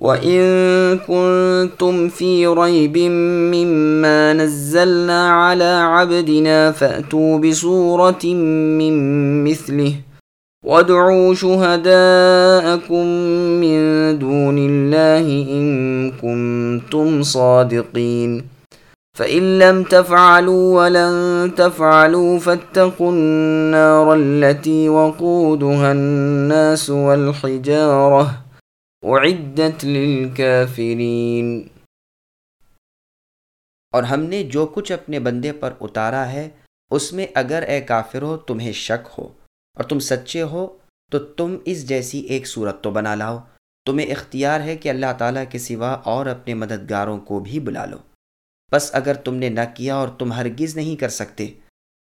وَإِن كُنتُمْ فِي رَيْبٍ مِّمَّا نَزَّلْنَا عَلَى عَبْدِنَا فَأْتُوا بِصُورَةٍ مِّن مِّثْلِهِ وَادْعُوا شُهَدَاءَكُم مِّن دُونِ اللَّهِ إِن كُنتُمْ صَادِقِينَ فَإِن لَّمْ تَفْعَلُوا وَلَن تَفْعَلُوا فَاتَّقُوا النَّارَ الَّتِي وَقُودُهَا النَّاسُ وَالْحِجَارَةُ اعدت للکافرین۔ اور ہم نے جو کچھ اپنے بندے پر اتارا ہے، اس میں اگر اے کافر ہو، تمہیں شک ہو۔ اور تم سچے ہو، تو تم اس جیسی ایک صورت تو بنا لاؤ۔ تمہیں اختیار ہے کہ اللہ تعالیٰ کے سوا اور اپنے مددگاروں کو بھی بلا لو۔ بس اگر تم نے نہ کیا اور تم ہرگز نہیں کر سکتے،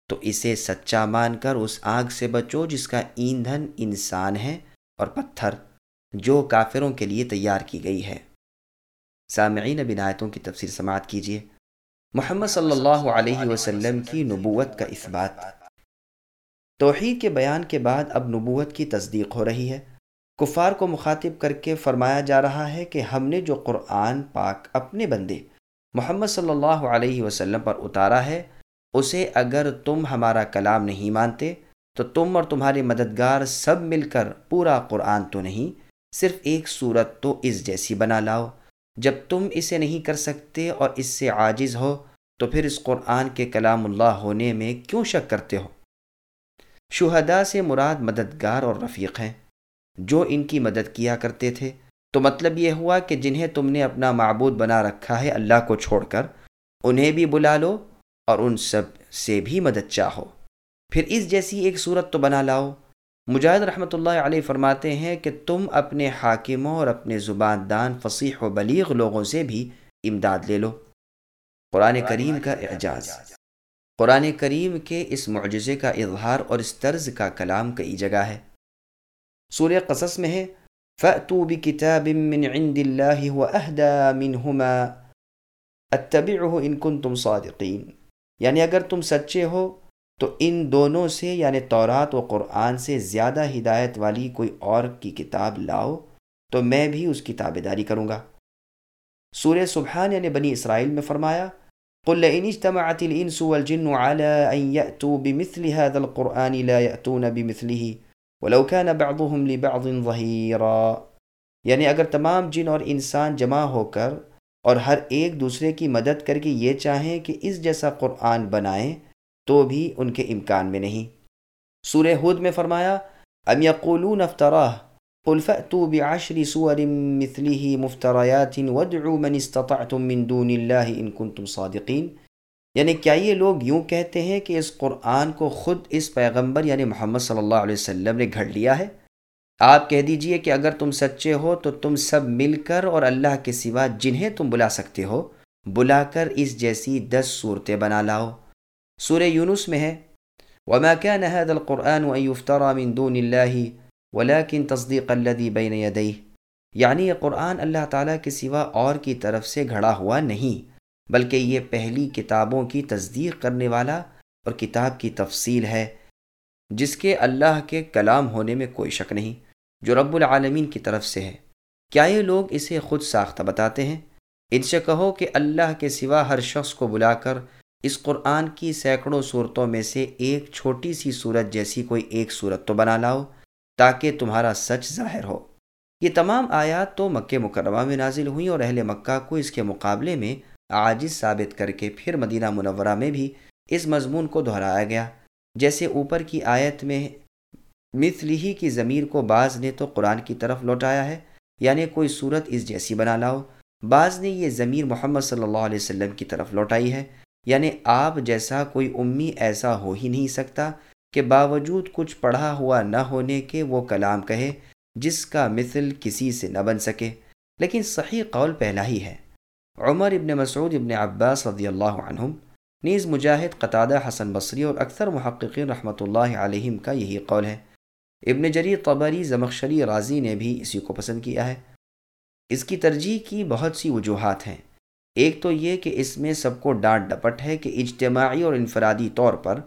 تو اسے سچا مان کر اس آگ سے بچو جس کا ایندھن انسان ہے اور پتھر۔ جو کافروں کے لیے تیار کی گئی ہے۔ سامعین بنایتوں کی تفسیر سماعت کیجیے محمد صلی اللہ علیہ وسلم کی نبوت کا اثبات توحید کے بیان کے بعد اب نبوت کی تصدیق ہو رہی ہے۔ کفار کو مخاطب کر کے فرمایا جا رہا ہے کہ ہم نے جو قرآن پاک اپنے بندے محمد صلی اللہ علیہ وسلم پر اتارا ہے، اسے اگر تم ہمارا کلام نہیں مانتے تو تم اور تمہارے مددگار سب مل کر پورا قرآن تو نہیں۔ صرف ایک صورت تو اس جیسی بنا لاؤ۔ جب تم اسے نہیں کر سکتے اور اس سے عاجز ہو، تو پھر اس قرآن کے کلام اللہ ہونے میں کیوں شک کرتے ہو؟ شہدا سے مراد مددگار اور رفیق ہیں۔ جو ان کی مدد کیا کرتے تھے، تو مطلب یہ ہوا کہ جنہیں تم نے اپنا معبود بنا رکھا ہے اللہ کو چھوڑ کر، انہیں بھی بلا لو اور ان سب سے بھی مدد چاہو۔ پھر اس جیسی ایک صورت تو بنا لاؤ۔ مجاہد رحمۃ اللہ علیہ فرماتے ہیں کہ تم اپنے حاکموں اور اپنے زبان دان فصیح و بلیغ لوگوں سے بھی امداد لے لو۔ قرآن کریم کا اعجاز۔ قرآن کریم کے اس معجزے کا اظہار اور اس طرز کا کلام کئی جگہ ہے۔ سورہ قصص میں ہے، فَأْتُوا بِكِتَابٍ مِّنْ عِنْدِ اللَّهِ وَأَهْدَى مِنْهُمَا اتَّبِعُهُ إِن كُنْتُمْ صَادِقِينَ یعنی اگر تم سچے ہو تو ان دونوں سے یعنی تورات و قرآن سے زیادہ ہدایت والی کوئی اور کی کتاب لاؤ تو میں بھی اس کی تابے داری کروں گا۔ سورہ سبحان یعنی بنی اسرائیل میں فرمایا، قل ان اجتمعت الانس والجن على ان ياتوا بمثل هذا القران لا ياتون بمثله ولو كان بعضهم لبعض ظهيرا یعنی اگر تمام جن اور انسان جمع ہو کر اور ہر ایک دوسرے کی مدد کر کے یہ چاہیں کہ اس جیسا قرآن بنائیں تو بھی ان کے امکان میں نہیں۔ سورہ ہود میں فرمایا، ام یقولون افتراہ، قل فأتوا بعشر سور مثله مفتریات وادعوا من استطعتم من دون اللہ ان کنتم صادقین۔ یعنی کیا یہ لوگ یوں کہتے ہیں کہ اس قرآن کو خود اس پیغمبر یعنی محمد صلی اللہ علیہ وسلم نے گھڑ لیا ہے؟ آپ کہہ دیجیے کہ اگر تم سچے ہو تو تم سب مل کر اور اللہ کے سوا جنہیں تم بلا سکتے ہو، بلا کر اس جیسی دس صورتیں بنا لاؤ۔ سورہ یونس میں ہے، وما كان هذا القرآن أن يفترى من دون الله ولكن تصديق الذي بين يديه۔ یعنی یہ قرآن اللہ تعالیٰ کے سوا اور کی طرف سے گھڑا ہوا نہیں، بلکہ یہ پہلی کتابوں کی تصدیق کرنے والا اور کتاب کی تفصیل ہے، جس کے اللہ کے کلام ہونے میں کوئی شک نہیں، جو رب العالمین کی طرف سے ہے۔ کیا یہ لوگ اسے خود ساختہ بتاتے ہیں؟ ان سے کہو کہ اللہ کے سوا ہر شخص کو بلا کر اس قرآن کی سینکڑوں صورتوں میں سے ایک چھوٹی سی صورت جیسی کوئی ایک صورت تو بنا لاؤ، تاکہ تمہارا سچ ظاہر ہو۔ یہ تمام آیات تو مکہ مکرمہ میں نازل ہوئیں اور اہل مکہ کو اس کے مقابلے میں عاجز ثابت کر کے پھر مدینہ منورہ میں بھی اس مضمون کو دہرایا گیا۔ جیسے اوپر کی آیت میں مثلی کی ضمیر کو بعض نے تو قرآن کی طرف لوٹایا ہے یعنی کوئی صورت اس جیسی بنا لاؤ۔ بعض نے یہ ضمیر محمد صلی اللہ علیہ وسلم کی طرف لوٹائی ہے۔ یعنی آپ جیسا کوئی امی ایسا ہو ہی نہیں سکتا کہ باوجود کچھ پڑھا ہوا نہ ہونے کے وہ کلام کہے جس کا مثل کسی سے نہ بن سکے۔ لیکن صحیح قول پہلا ہی ہے۔ عمر ابن مسعود ابن عباس رضی اللہ عنہم نیز مجاہد، قطادہ، حسن بصری اور اکثر محققین رحمۃ اللہ علیہم کا یہی قول ہے۔ ابن جری قبری زمخشری راضی نے بھی اسی کو پسند کیا ہے۔ اس کی ترجیح کی بہت سی وجوہات ہیں۔ ایک تو یہ کہ اس میں سب کو ڈانٹ ڈپٹ ہے کہ اجتماعی اور انفرادی طور پر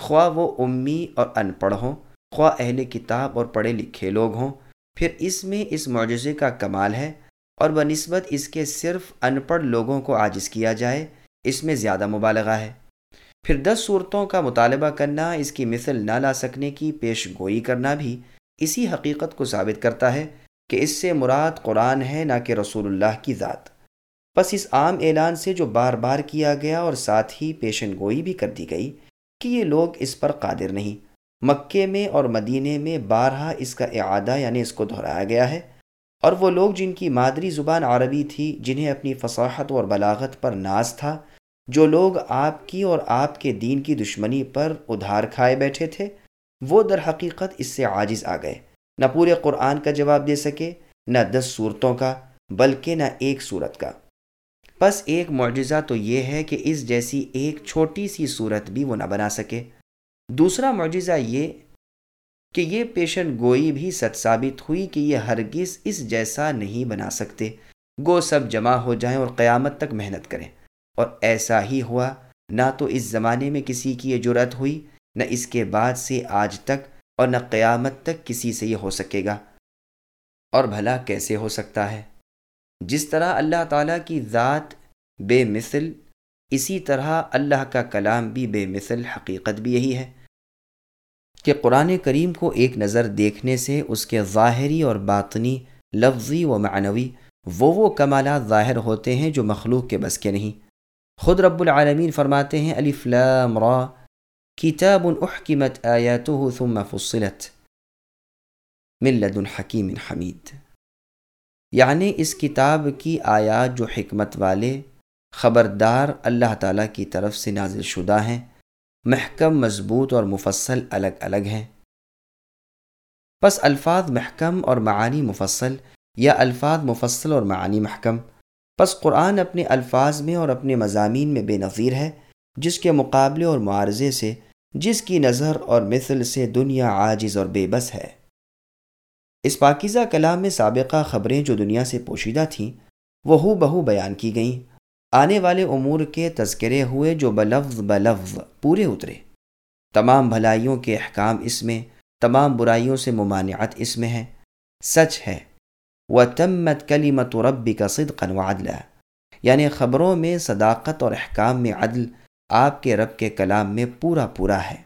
خواہ وہ امی اور ان پڑھ ہوں، خواہ اہل کتاب اور پڑھے لکھے لوگ ہوں، پھر اس میں اس معجزے کا کمال ہے اور بنسبت اس کے صرف ان پڑھ لوگوں کو عاجز کیا جائے، اس میں زیادہ مبالغہ ہے۔ پھر دس صورتوں کا مطالبہ کرنا، اس کی مثل نہ لا سکنے کی پیش گوئی کرنا بھی اسی حقیقت کو ثابت کرتا ہے کہ اس سے مراد قرآن ہے نہ کہ رسول اللہ کی ذات۔ بس اس عام اعلان سے جو بار بار کیا گیا اور ساتھ ہی پیشن گوئی بھی کر دی گئی کہ یہ لوگ اس پر قادر نہیں۔ مکے میں اور مدینے میں بارہا اس کا اعادہ یعنی اس کو دہرایا گیا ہے اور وہ لوگ جن کی مادری زبان عربی تھی، جنہیں اپنی فصاحت اور بلاغت پر ناز تھا، جو لوگ آپ کی اور آپ کے دین کی دشمنی پر ادھار کھائے بیٹھے تھے، وہ در حقیقت اس سے عاجز آ گئے۔ نہ پورے قرآن کا جواب دے سکے، نہ دس صورتوں کا، بلکہ نہ ایک صورت کا۔ بس ایک معجزہ تو یہ ہے کہ اس جیسی ایک چھوٹی سی صورت بھی وہ نہ بنا سکے۔ دوسرا معجزہ یہ کہ یہ پیشن گوئی بھی سچ ثابت ہوئی کہ یہ ہرگز اس جیسا نہیں بنا سکتے۔ گو سب جمع ہو جائیں اور قیامت تک محنت کریں۔ اور ایسا ہی ہوا، نہ تو اس زمانے میں کسی کی یہ جرت ہوئی، نہ اس کے بعد سے آج تک، اور نہ قیامت تک کسی سے یہ ہو سکے گا۔ اور بھلا کیسے ہو سکتا ہے؟ جس طرح اللہ تعالیٰ کی ذات بے مثل، اسی طرح اللہ کا کلام بھی بے مثل، حقیقت بھی یہی ہے کہ قرآن کریم کو ایک نظر دیکھنے سے اس کے ظاہری اور باطنی، لفظی و معنوی وہ وہ کمالات ظاہر ہوتے ہیں جو مخلوق کے بس کے نہیں۔ خود رب العالمین فرماتے ہیں لام را کتاب احکمت آیاته ثم فصلت من لدن حکیم حمید۔ یعنی اس کتاب کی آیات جو حکمت والے خبردار اللہ تعالیٰ کی طرف سے نازل شدہ ہیں، محکم، مضبوط اور مفصل الگ الگ ہیں۔ پس الفاظ محکم اور معانی مفصل یا الفاظ مفصل اور معانی محکم۔ پس قرآن اپنے الفاظ میں اور اپنے مضامین میں بے نظیر ہے، جس کے مقابلے اور معارضے سے، جس کی نظر اور مثل سے دنیا عاجز اور بے بس ہے۔ اس پاکیزہ کلام میں سابقہ خبریں جو دنیا سے پوشیدہ تھیں، وہ ہو بہو بیان کی گئیں۔ آنے والے امور کے تذکرے ہوئے جو بلفظ بلفظ پورے اترے۔ تمام بھلائیوں کے احکام اس میں، تمام برائیوں سے ممانعت اس میں ہے۔ سچ ہے۔ و تمت کلی مت ربی کا صدقن و یعنی خبروں میں صداقت اور احکام میں عدل آپ کے رب کے کلام میں پورا پورا ہے۔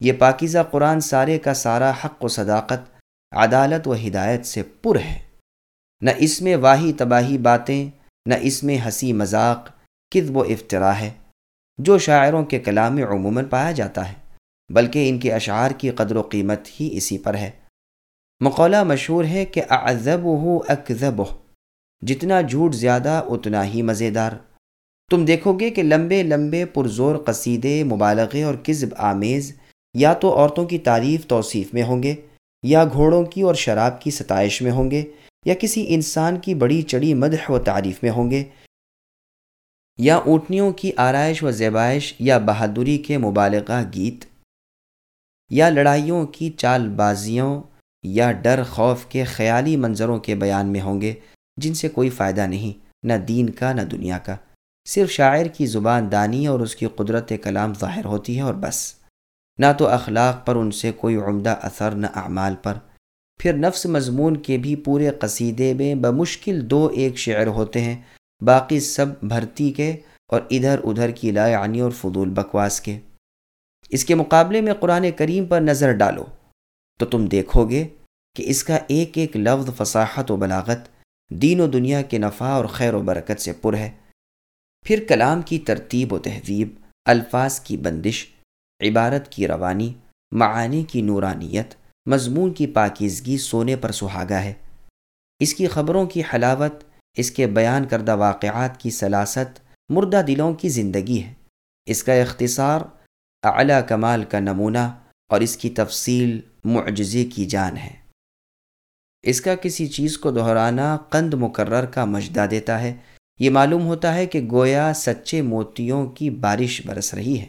یہ پاکیزہ قرآن سارے کا سارا حق و صداقت عدالت و ہدایت سے پر ہے۔ نہ اس میں واہی تباہی باتیں، نہ اس میں ہنسی مذاق کد و افطرا ہے۔ جو شاعروں کے کلام میں عموماً پایا جاتا ہے، بلکہ ان کے اشعار کی قدر و قیمت ہی اسی پر ہے۔ مقولہ مشہور ہے کہ اعذب ہو اکذب جتنا جھوٹ زیادہ اتنا ہی مزیدار۔ تم دیکھو گے کہ لمبے لمبے پرزور قصیدے، مبالغے اور کذب آمیز یا تو عورتوں کی تعریف توصیف میں ہوں گے یا گھوڑوں کی اور شراب کی ستائش میں ہوں گے، یا کسی انسان کی بڑی چڑی مدح و تعریف میں ہوں گے، یا اونٹنیوں کی آرائش و زیبائش، یا بہادری کے مبالغہ گیت، یا لڑائیوں کی چال بازیوں، یا ڈر خوف کے خیالی منظروں کے بیان میں ہوں گے، جن سے کوئی فائدہ نہیں، نہ دین کا، نہ دنیا کا۔ صرف شاعر کی زبان دانی اور اس کی قدرت کلام ظاہر ہوتی ہے اور بس۔ نہ تو اخلاق پر ان سے کوئی عمدہ اثر، نہ اعمال پر۔ پھر نفس مضمون کے بھی پورے قصیدے میں بمشکل دو ایک شعر ہوتے ہیں، باقی سب بھرتی کے اور ادھر ادھر کی لایانی اور فضول بکواس کے۔ اس کے مقابلے میں قرآن کریم پر نظر ڈالو۔ تو تم دیکھو گے کہ اس کا ایک ایک لفظ فصاحت و بلاغت دین و دنیا کے نفع اور خیر و برکت سے پر ہے۔ پھر کلام کی ترتیب و تہذیب، الفاظ کی بندش عبارت کی روانی، معانی کی نورانیت، مضمون کی پاکیزگی سونے پر سہاگا ہے۔ اس کی خبروں کی حلاوت، اس کے بیان کردہ واقعات کی سلاست مردہ دلوں کی زندگی ہے۔ اس کا اختصار اعلیٰ کمال کا نمونہ اور اس کی تفصیل معجزے کی جان ہے۔ اس کا کسی چیز کو دہرانا قند مقرر کا مجدہ دیتا ہے۔ یہ معلوم ہوتا ہے کہ گویا سچے موتیوں کی بارش برس رہی ہے۔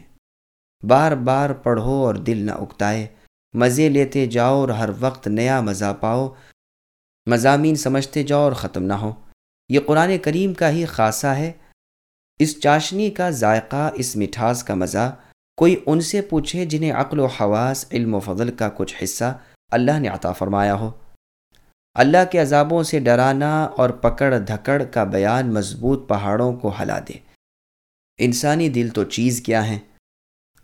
بار بار پڑھو اور دل نہ اکتائے۔ مزے لیتے جاؤ اور ہر وقت نیا مزہ پاؤ۔ مضامین سمجھتے جاؤ اور ختم نہ ہو۔ یہ قرآن کریم کا ہی خاصہ ہے۔ اس چاشنی کا ذائقہ، اس مٹھاس کا مزہ۔ کوئی ان سے پوچھے جنہیں عقل و حواس، علم و فضل کا کچھ حصہ اللہ نے عطا فرمایا ہو۔ اللہ کے عذابوں سے ڈرانا اور پکڑ دھکڑ کا بیان مضبوط پہاڑوں کو ہلا دے۔ انسانی دل تو چیز کیا ہیں؟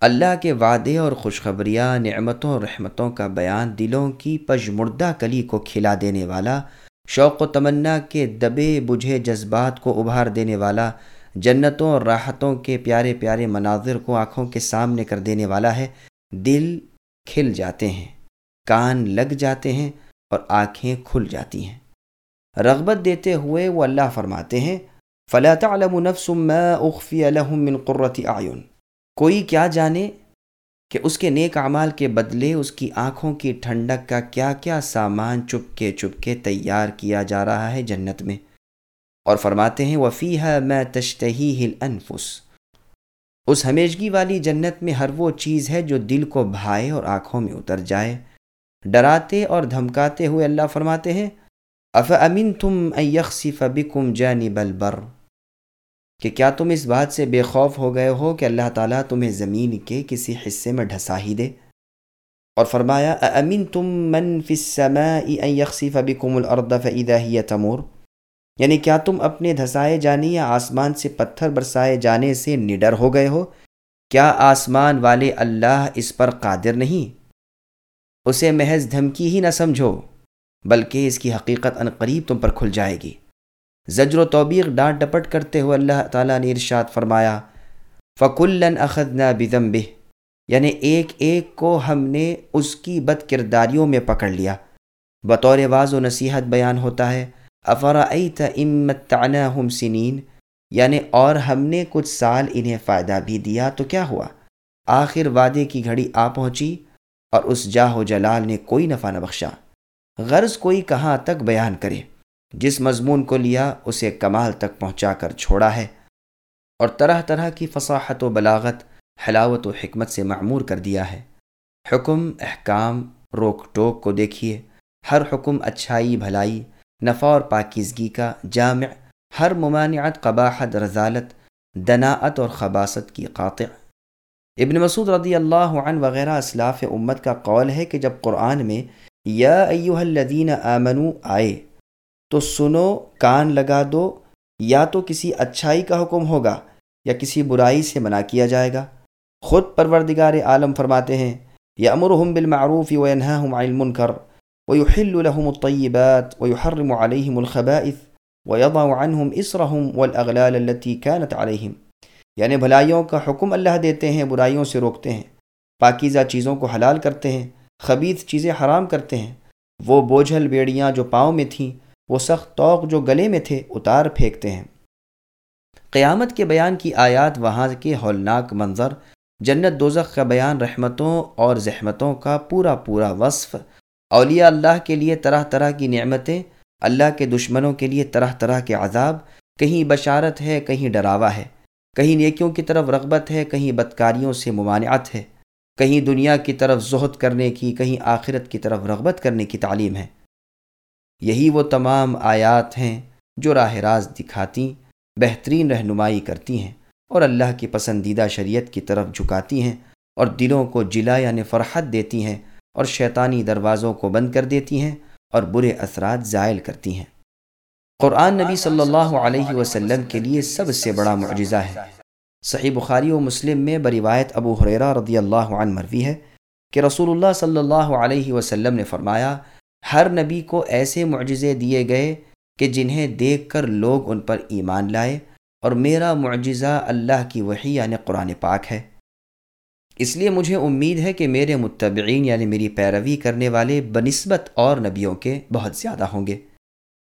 اللہ کے وعدے اور خوشخبریاں، نعمتوں اور رحمتوں کا بیان دلوں کی پجمردہ کلی کو کھلا دینے والا، شوق و تمنا کے دبے بجھے جذبات کو ابھار دینے والا، جنتوں اور راحتوں کے پیارے پیارے مناظر کو آنکھوں کے سامنے کر دینے والا ہے، دل کھل جاتے ہیں، کان لگ جاتے ہیں اور آنکھیں کھل جاتی ہیں۔ رغبت دیتے ہوئے وہ اللہ فرماتے ہیں، فلا تعلم نفس ما اخفی لهم من قرۃ اعین کوئی کیا جانے کہ اس کے نیک اعمال کے بدلے اس کی آنکھوں کی ٹھنڈک کا کیا کیا سامان چپ کے چپ کے تیار کیا جا رہا ہے جنت میں؟ اور فرماتے ہیں وفی میں تشتہی ہل انفس اس ہمیشگی والی جنت میں ہر وہ چیز ہے جو دل کو بھائے اور آنکھوں میں اتر جائے۔ ڈراتے اور دھمکاتے ہوئے اللہ فرماتے ہیں اف امین تم یکسف بکم جانب البر؟ کہ کیا تم اس بات سے بے خوف ہو گئے ہو کہ اللہ تعالیٰ تمہیں زمین کے کسی حصے میں ڈھسا ہی دے؟ اور فرمایا امین تم من فی السماء ان یخصف بکم الارض فاذا تمور؟ یعنی کیا تم اپنے دھسائے جانے یا آسمان سے پتھر برسائے جانے سے نڈر ہو گئے ہو؟ کیا آسمان والے اللہ اس پر قادر نہیں؟ اسے محض دھمکی ہی نہ سمجھو، بلکہ اس کی حقیقت قریب تم پر کھل جائے گی۔ زجر و توبیق ڈانٹ ڈپٹ کرتے ہوئے اللہ تعالیٰ نے ارشاد فرمایا فکلن اخدنا بدم یعنی ایک ایک کو ہم نے اس کی بد کرداریوں میں پکڑ لیا۔ بطور واض و نصیحت بیان ہوتا ہے افرا امت ہم سنین یعنی اور ہم نے کچھ سال انہیں فائدہ بھی دیا تو کیا ہوا؟ آخر وعدے کی گھڑی آ پہنچی اور اس جاہ و جلال نے کوئی نفع نہ بخشا۔ غرض کوئی کہاں تک بیان کرے۔ جس مضمون کو لیا اسے کمال تک پہنچا کر چھوڑا ہے اور طرح طرح کی فصاحت و بلاغت، حلاوت و حکمت سے معمور کر دیا ہے۔ حکم، احکام، روک ٹوک کو دیکھیے۔ ہر حکم اچھائی، بھلائی، نفع اور پاکیزگی کا جامع، ہر ممانعت، قباحت، رضالت، دناعت اور خباست کی قاطع۔ ابن مسعود رضی اللہ عنہ وغیرہ اسلاف امت کا قول ہے کہ جب قرآن میں یا ایوہ الذین آمنو آئے تو سنو، کان لگا دو، یا تو کسی اچھائی کا حکم ہوگا یا کسی برائی سے منع کیا جائے گا۔ خود پروردگار عالم فرماتے ہیں یا امرحم بالمعروف وینہاہم عن المنکر ويحل لهم الطيبات ويحرم عليهم الخبائث ويضع عنهم اسرهم والاغلال التي كانت عليهم یعنی بھلائیوں کا حکم اللہ دیتے ہیں، برائیوں سے روکتے ہیں۔ پاکیزہ چیزوں کو حلال کرتے ہیں، خبیث چیزیں حرام کرتے ہیں۔ وہ بوجھل بیڑیاں جو پاؤں میں تھیں وہ سخت توق جو گلے میں تھے اتار پھینکتے ہیں۔ قیامت کے بیان کی آیات وہاں کے ہولناک منظر، جنت دوزخ کا بیان رحمتوں اور زحمتوں کا پورا پورا وصف۔ اولیاء اللہ کے لیے طرح طرح کی نعمتیں، اللہ کے دشمنوں کے لیے طرح طرح کے عذاب۔ کہیں بشارت ہے، کہیں ڈراوا ہے۔ کہیں نیکیوں کی طرف رغبت ہے، کہیں بدکاریوں سے ممانعت ہے۔ کہیں دنیا کی طرف زہد کرنے کی، کہیں آخرت کی طرف رغبت کرنے کی تعلیم ہے۔ یہی وہ تمام آیات ہیں جو راہ راز دکھاتی، بہترین رہنمائی کرتی ہیں اور اللہ کی پسندیدہ شریعت کی طرف جھکاتی ہیں اور دلوں کو جلا یعنی فرحت دیتی ہیں اور شیطانی دروازوں کو بند کر دیتی ہیں اور برے اثرات زائل کرتی ہیں۔ قرآن نبی صلی اللہ علیہ وسلم کے لیے سب سے بڑا معجزہ ہے۔ صحیح بخاری و مسلم میں بروایت ابو حریرہ رضی اللہ عنہ مروی ہے کہ رسول اللہ صلی اللہ علیہ وسلم نے فرمایا ہر نبی کو ایسے معجزے دیے گئے کہ جنہیں دیکھ کر لوگ ان پر ایمان لائے اور میرا معجزہ اللہ کی وحی یعنی قرآن پاک ہے۔ اس لیے مجھے امید ہے کہ میرے متبعین یعنی میری پیروی کرنے والے بنسبت اور نبیوں کے بہت زیادہ ہوں گے۔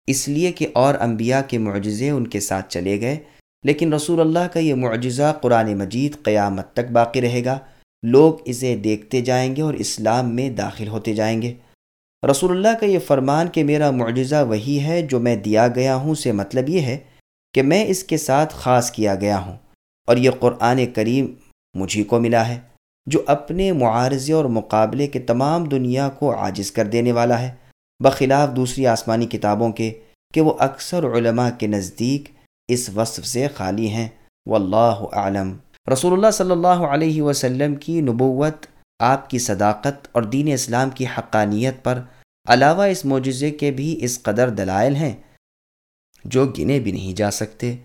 اس لیے کہ اور انبیاء کے معجزے ان کے ساتھ چلے گئے، لیکن رسول اللہ کا یہ معجزہ قرآن مجید قیامت تک باقی رہے گا۔ لوگ اسے دیکھتے جائیں گے اور اسلام میں داخل ہوتے جائیں گے۔ رسول اللہ کا یہ فرمان کہ میرا معجزہ وہی ہے جو میں دیا گیا ہوں سے مطلب یہ ہے کہ میں اس کے ساتھ خاص کیا گیا ہوں اور یہ قرآن کریم مجھے کو ملا ہے، جو اپنے معارضے اور مقابلے کے تمام دنیا کو عاجز کر دینے والا ہے، بخلاف دوسری آسمانی کتابوں کے کہ وہ اکثر علماء کے نزدیک اس وصف سے خالی ہیں۔ واللہ اعلم۔ رسول اللہ صلی اللہ علیہ وسلم کی نبوت آپ کی صداقت اور دین اسلام کی حقانیت پر علاوہ اس معجزے کے بھی اس قدر دلائل ہیں جو گنے بھی نہیں جا سکتے۔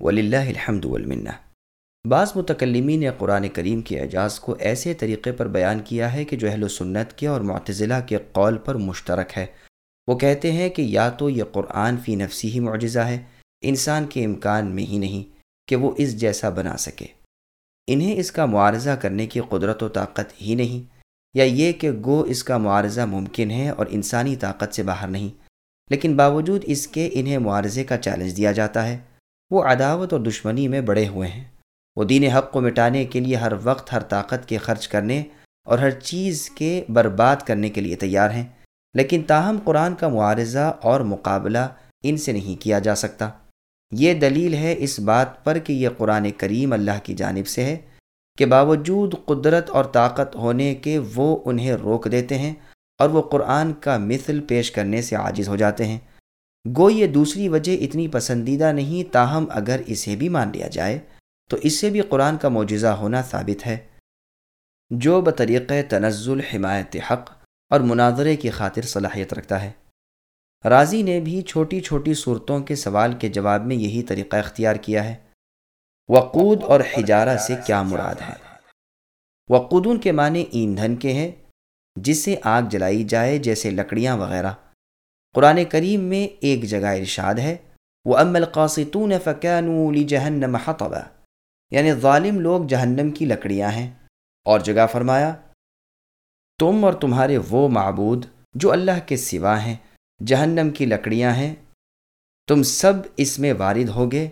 ولی اللہ الحمد والمنہ بعض متکلمین نے قرآن کریم کے اعجاز کو ایسے طریقے پر بیان کیا ہے کہ جو اہل و سنت کے اور معتزلہ کے قول پر مشترک ہے۔ وہ کہتے ہیں کہ یا تو یہ قرآن فی نفسی ہی معجزہ ہے، انسان کے امکان میں ہی نہیں کہ وہ اس جیسا بنا سکے۔ انہیں اس کا معارضہ کرنے کی قدرت و طاقت ہی نہیں، یا یہ کہ گو اس کا معارضہ ممکن ہے اور انسانی طاقت سے باہر نہیں، لیکن باوجود اس کے انہیں معارضے کا چیلنج دیا جاتا ہے۔ وہ عداوت اور دشمنی میں بڑے ہوئے ہیں۔ وہ دین حق کو مٹانے کے لیے ہر وقت ہر طاقت کے خرچ کرنے اور ہر چیز کے برباد کرنے کے لیے تیار ہیں، لیکن تاہم قرآن کا معارضہ اور مقابلہ ان سے نہیں کیا جا سکتا۔ یہ دلیل ہے اس بات پر کہ یہ قرآن کریم اللہ کی جانب سے ہے کہ باوجود قدرت اور طاقت ہونے کے وہ انہیں روک دیتے ہیں اور وہ قرآن کا مثل پیش کرنے سے عاجز ہو جاتے ہیں۔ گو یہ دوسری وجہ اتنی پسندیدہ نہیں تاہم اگر اسے بھی مان لیا جائے تو اس سے بھی قرآن کا معجزہ ہونا ثابت ہے۔ جو بطریق تنزل حمایت حق اور مناظرے کی خاطر صلاحیت رکھتا ہے۔ راضی نے بھی چھوٹی چھوٹی صورتوں کے سوال کے جواب میں یہی طریقہ اختیار کیا ہے۔ وقود اور حجارہ سے کیا مراد ہے؟ وقودون کے معنی ایندھن کے ہیں جس سے آگ جلائی جائے جیسے لکڑیاں وغیرہ۔ قرآن کریم میں ایک جگہ ارشاد ہے وہ ام القاصتون فقانول جہنم حطبا۔ یعنی ظالم لوگ جہنم کی لکڑیاں ہیں۔ اور جگہ فرمایا، تم اور تمہارے وہ معبود جو اللہ کے سوا ہیں جہنم کی لکڑیاں ہیں۔ تم سب اس میں وارد ہوگے۔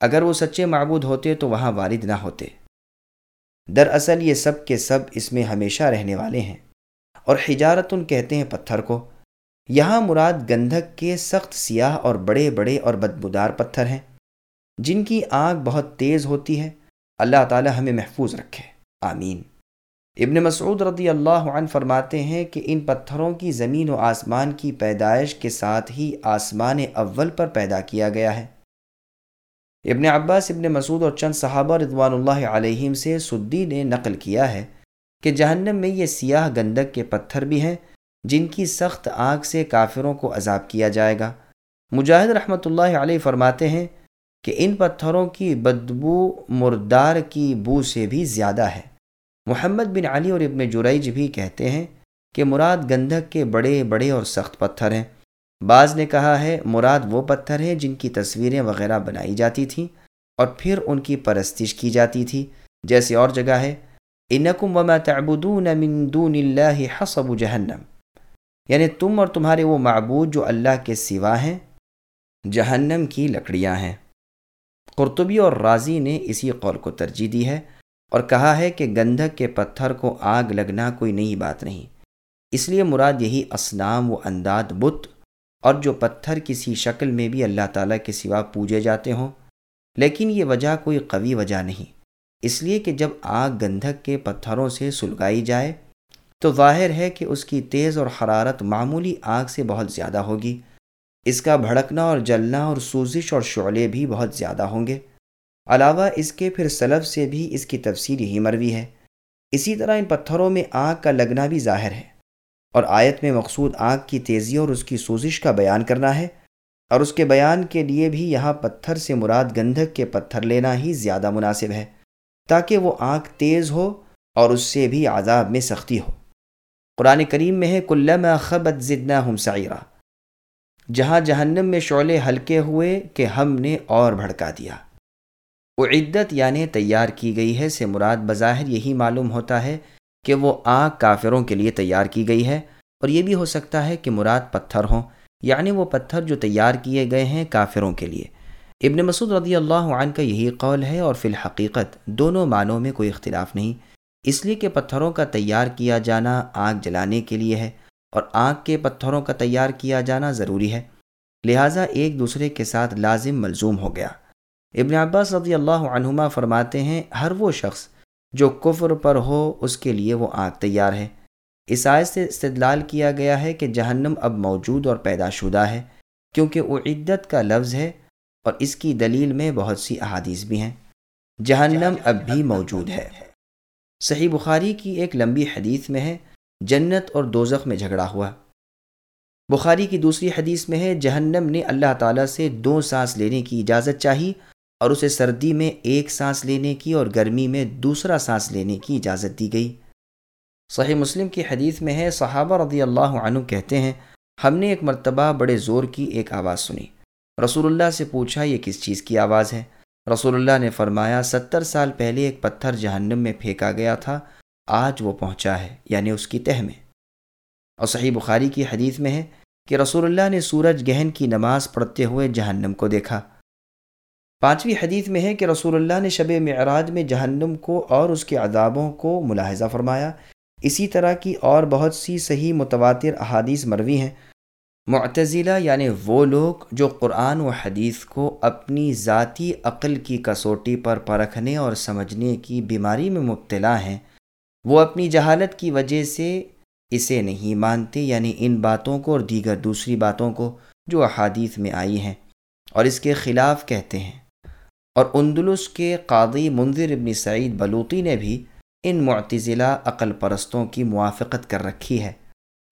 اگر وہ سچے معبود ہوتے تو وہاں وارد نہ ہوتے۔ دراصل یہ سب کے سب اس میں ہمیشہ رہنے والے ہیں۔ اور حجارتن کہتے ہیں پتھر کو۔ یہاں مراد گندھک کے سخت سیاہ اور بڑے بڑے اور بدبودار پتھر ہیں۔ جن کی آنکھ بہت تیز ہوتی ہے۔ اللہ تعالی ہمیں محفوظ رکھے۔ آمین۔ ابن مسعود رضی اللہ عنہ فرماتے ہیں کہ ان پتھروں کی زمین و آسمان کی پیدائش کے ساتھ ہی آسمان اول پر پیدا کیا گیا ہے۔ ابن عباس، ابن مسعود اور چند صحابہ رضوان اللہ علیہم سے سدی نے نقل کیا ہے کہ جہنم میں یہ سیاہ گندک کے پتھر بھی ہیں جن کی سخت آنکھ سے کافروں کو عذاب کیا جائے گا۔ مجاہد رحمۃ اللہ علیہ فرماتے ہیں کہ ان پتھروں کی بدبو مردار کی بو سے بھی زیادہ ہے۔ محمد بن علی اور ابن جریج بھی کہتے ہیں کہ مراد گندھک کے بڑے بڑے اور سخت پتھر ہیں۔ بعض نے کہا ہے مراد وہ پتھر ہیں جن کی تصویریں وغیرہ بنائی جاتی تھیں اور پھر ان کی پرستش کی جاتی تھی۔ جیسے اور جگہ ہے۔ انکم وما تعبدون من دون اللہ حصب جہنم۔ یعنی تم اور تمہارے وہ معبود جو اللہ کے سوا ہیں، جہنم کی لکڑیاں ہیں۔ قرطبی اور راضی نے اسی قول کو ترجیح دی ہے۔ اور کہا ہے کہ گندھک کے پتھر کو آگ لگنا کوئی نئی بات نہیں۔ اس لیے مراد یہی اسنام و انداد بت، اور جو پتھر کسی شکل میں بھی اللہ تعالیٰ کے سوا پوجے جاتے ہوں۔ لیکن یہ وجہ کوئی قوی وجہ نہیں۔ اس لیے کہ جب آگ گندھک کے پتھروں سے سلگائی جائے، تو ظاہر ہے کہ اس کی تیز اور حرارت معمولی آگ سے بہت زیادہ ہوگی۔ اس کا بھڑکنا اور جلنا اور سوزش اور شعلے بھی بہت زیادہ ہوں گے۔ علاوہ اس کے پھر سلب سے بھی اس کی تفصیل ہی مروی ہے۔ اسی طرح ان پتھروں میں آگ کا لگنا بھی ظاہر ہے اور آیت میں مقصود آگ کی تیزی اور اس کی سوزش کا بیان کرنا ہے اور اس کے بیان کے لیے بھی یہاں پتھر سے مراد گندھک کے پتھر لینا ہی زیادہ مناسب ہے تاکہ وہ آنکھ تیز ہو اور اس سے بھی عذاب میں سختی ہو۔ قرآن کریم میں ہے، کلما خبت زدنا ہم سعیرہ جہاں جہنم میں شعلے ہلکے ہوئے کہ ہم نے اور بھڑکا دیا۔ عدت یعنی تیار کی گئی ہے سے مراد بظاہر یہی معلوم ہوتا ہے کہ وہ آگ کافروں کے لیے تیار کی گئی ہے اور یہ بھی ہو سکتا ہے کہ مراد پتھر ہوں یعنی وہ پتھر جو تیار کیے گئے ہیں کافروں کے لیے۔ ابن مسعود رضی اللہ عنہ کا یہی قول ہے اور فی الحقیقت دونوں معنوں میں کوئی اختلاف نہیں۔ اس لیے کہ پتھروں کا تیار کیا جانا آگ جلانے کے لیے ہے اور آگ کے پتھروں کا تیار کیا جانا ضروری ہے۔ لہٰذا ایک دوسرے کے ساتھ لازم ملزوم ہو گیا۔ ابن عباس رضی اللہ عنہما فرماتے ہیں، ہر وہ شخص جو کفر پر ہو، اس کے لیے وہ آگ تیار ہے۔ اس آیت سے استدلال کیا گیا ہے کہ جہنم اب موجود اور پیدا شدہ ہے، کیونکہ وہ عدت کا لفظ ہے اور اس کی دلیل میں بہت سی احادیث بھی ہیں۔ جہنم اب بھی موجود ہے۔ صحیح بخاری کی ایک لمبی حدیث میں ہے، جنت اور دوزخ میں جھگڑا ہوا۔ بخاری کی دوسری حدیث میں ہے، جہنم نے اللہ تعالیٰ سے دو سانس لینے کی اجازت چاہی اور اسے سردی میں ایک سانس لینے کی اور گرمی میں دوسرا سانس لینے کی اجازت دی گئی۔ صحیح مسلم کی حدیث میں ہے، صحابہ رضی اللہ عنہ کہتے ہیں، ہم نے ایک مرتبہ بڑے زور کی ایک آواز سنی۔ رسول اللہ سے پوچھا، یہ کس چیز کی آواز ہے؟ رسول اللہ نے فرمایا، ستر سال پہلے ایک پتھر جہنم میں پھینکا گیا تھا، آج وہ پہنچا ہے یعنی اس کی تہ میں۔ اور صحیح بخاری کی حدیث میں ہے کہ رسول اللہ نے سورج گہن کی نماز پڑھتے ہوئے جہنم کو دیکھا۔ پانچویں حدیث میں ہے کہ رسول اللہ نے شب معراج میں جہنم کو اور اس کے عذابوں کو ملاحظہ فرمایا۔ اسی طرح کی اور بہت سی صحیح متواتر احادیث مروی ہیں۔ معتزلہ یعنی وہ لوگ جو قرآن و حدیث کو اپنی ذاتی عقل کی کسوٹی پر پرکھنے اور سمجھنے کی بیماری میں مبتلا ہیں، وہ اپنی جہالت کی وجہ سے اسے نہیں مانتے یعنی ان باتوں کو اور دیگر دوسری باتوں کو جو احادیث میں آئی ہیں اور اس کے خلاف کہتے ہیں۔ اور اندلس کے قاضی منظر ابن سعید بلوطی نے بھی ان معتزلہ عقل پرستوں کی موافقت کر رکھی ہے۔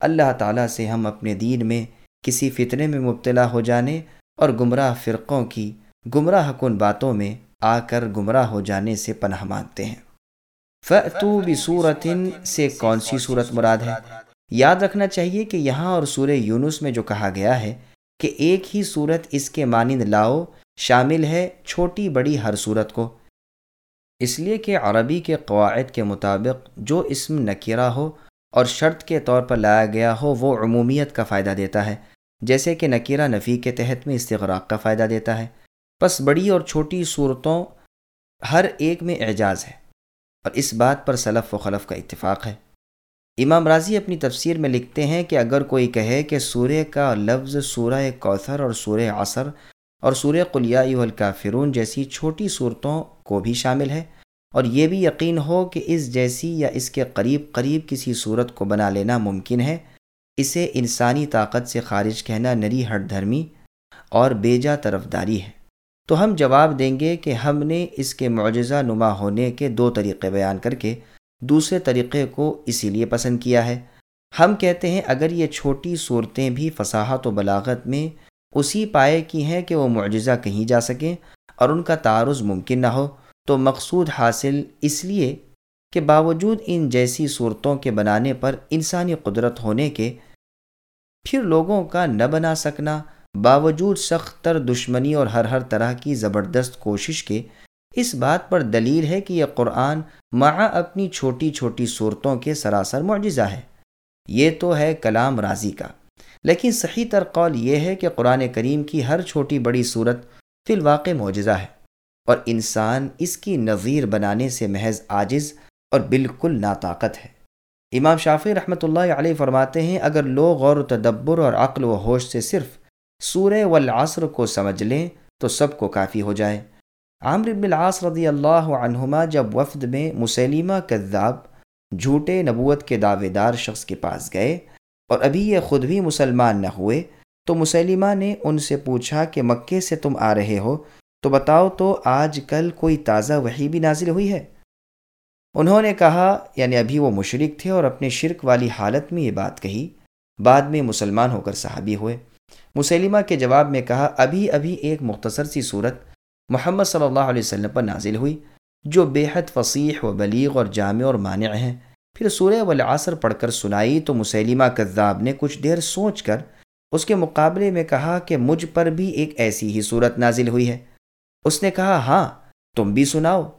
اللہ تعالیٰ سے ہم اپنے دین میں کسی فطرے میں مبتلا ہو جانے اور گمراہ فرقوں کی گمراہ کن باتوں میں آ کر گمراہ ہو جانے سے پناہ مانگتے ہیں۔ فتو بصورتن سے کون سی صورت مراد ہے؟ یاد رکھنا چاہیے کہ یہاں اور سورہ یونس میں جو کہا گیا ہے کہ ایک ہی صورت اس کے مانند لاؤ شامل ہے چھوٹی بڑی ہر صورت کو۔ اس لیے کہ عربی کے قواعد کے مطابق جو اسم نکیرہ ہو اور شرط کے طور پر لایا گیا ہو، وہ عمومیت کا فائدہ دیتا ہے۔ جیسے کہ نکیرہ نفی کے تحت میں استغراق کا فائدہ دیتا ہے۔ پس بڑی اور چھوٹی صورتوں ہر ایک میں اعجاز ہے۔ اور اس بات پر صلف و خلف کا اتفاق ہے۔ امام راضی اپنی تفسیر میں لکھتے ہیں کہ اگر کوئی کہے کہ سورہ کا لفظ سورہ کوثر اور سورہ عصر اور سورہ قلیائی الکافرون جیسی چھوٹی صورتوں کو بھی شامل ہے۔ اور یہ بھی یقین ہو کہ اس جیسی یا اس کے قریب قریب کسی صورت کو بنا لینا ممکن ہے۔ اسے انسانی طاقت سے خارج کہنا نری ہٹ دھرمی اور بیجا طرف داری ہے۔ تو ہم جواب دیں گے کہ ہم نے اس کے معجزہ نما ہونے کے دو طریقے بیان کر کے دوسرے طریقے کو اسی لیے پسند کیا ہے۔ ہم کہتے ہیں اگر یہ چھوٹی صورتیں بھی فصاحت و بلاغت میں اسی پائے کی ہیں کہ وہ معجزہ کہیں جا سکیں اور ان کا تعارض ممکن نہ ہو، تو مقصود حاصل اس لیے کہ باوجود ان جیسی صورتوں کے بنانے پر انسانی قدرت ہونے کے پھر لوگوں کا نہ بنا سکنا، باوجود سخت تر دشمنی اور ہر ہر طرح کی زبردست کوشش کے، اس بات پر دلیل ہے کہ یہ قرآن مع اپنی چھوٹی چھوٹی صورتوں کے سراسر معجزہ ہے۔ یہ تو ہے کلام راضی کا۔ لیکن صحیح تر قول یہ ہے کہ قرآن کریم کی ہر چھوٹی بڑی صورت فی الواقع معجزہ ہے اور انسان اس کی نظیر بنانے سے محض عاجز اور بالکل ناطاقت ہے۔ امام شافی رحمۃ اللہ علیہ فرماتے ہیں، اگر لوگ غور و تدبر اور عقل و ہوش سے صرف سورہ والعصر کو سمجھ لیں تو سب کو کافی ہو جائے۔ عامر بن العاص رضی اللہ عنہما جب وفد میں مسلمہ کذاب جھوٹے نبوت کے دعوے دار شخص کے پاس گئے اور ابھی یہ خود بھی مسلمان نہ ہوئے، تو مسلمہ نے ان سے پوچھا کہ مکے سے تم آ رہے ہو، تو بتاؤ تو آج کل کوئی تازہ وحی بھی نازل ہوئی ہے؟ انہوں نے کہا یعنی ابھی وہ مشرق تھے اور اپنے شرک والی حالت میں یہ بات کہی۔ بعد میں مسلمان ہو کر صحابی ہوئے۔ مسلمہ کے جواب میں کہا، ابھی ابھی ایک مختصر سی صورت محمد صلی اللہ علیہ وسلم پر نازل ہوئی، جو بے حد فصیح و بلیغ اور جامع اور مانع ہیں۔ پھر سورہ والعصر پڑھ کر سنائی تو مسلمہ کذاب نے کچھ دیر سوچ کر اس کے مقابلے میں کہا کہ مجھ پر بھی ایک ایسی ہی صورت نازل ہوئی ہے۔ اس نے کہا ہاں تم بھی سناؤ۔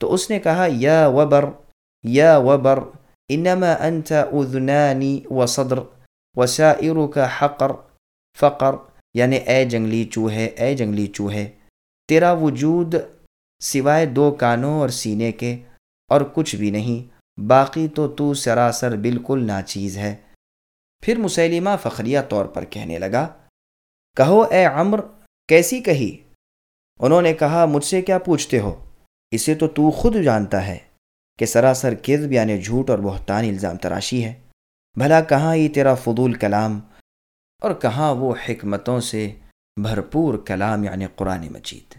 تو اس نے کہا، یا وبر یا وبر، انما انت اذنانی و صدر وسائر کا حقر، فقر۔ یعنی اے جنگلی چوہے، اے جنگلی چوہے، تیرا وجود سوائے دو کانوں اور سینے کے اور کچھ بھی نہیں۔ باقی تو تو سراسر بالکل ناچیز ہے۔ پھر مسلمہ فخریہ طور پر کہنے لگا، کہو اے عمر کیسی کہی؟ انہوں نے کہا، مجھ سے کیا پوچھتے ہو؟ اسے تو تو خود جانتا ہے کہ سراسر کذب یعنی جھوٹ اور بہتان الزام تراشی ہے۔ بھلا کہاں یہ تیرا فضول کلام؟ اور کہاں وہ حکمتوں سے بھرپور کلام یعنی قرآن مجید؟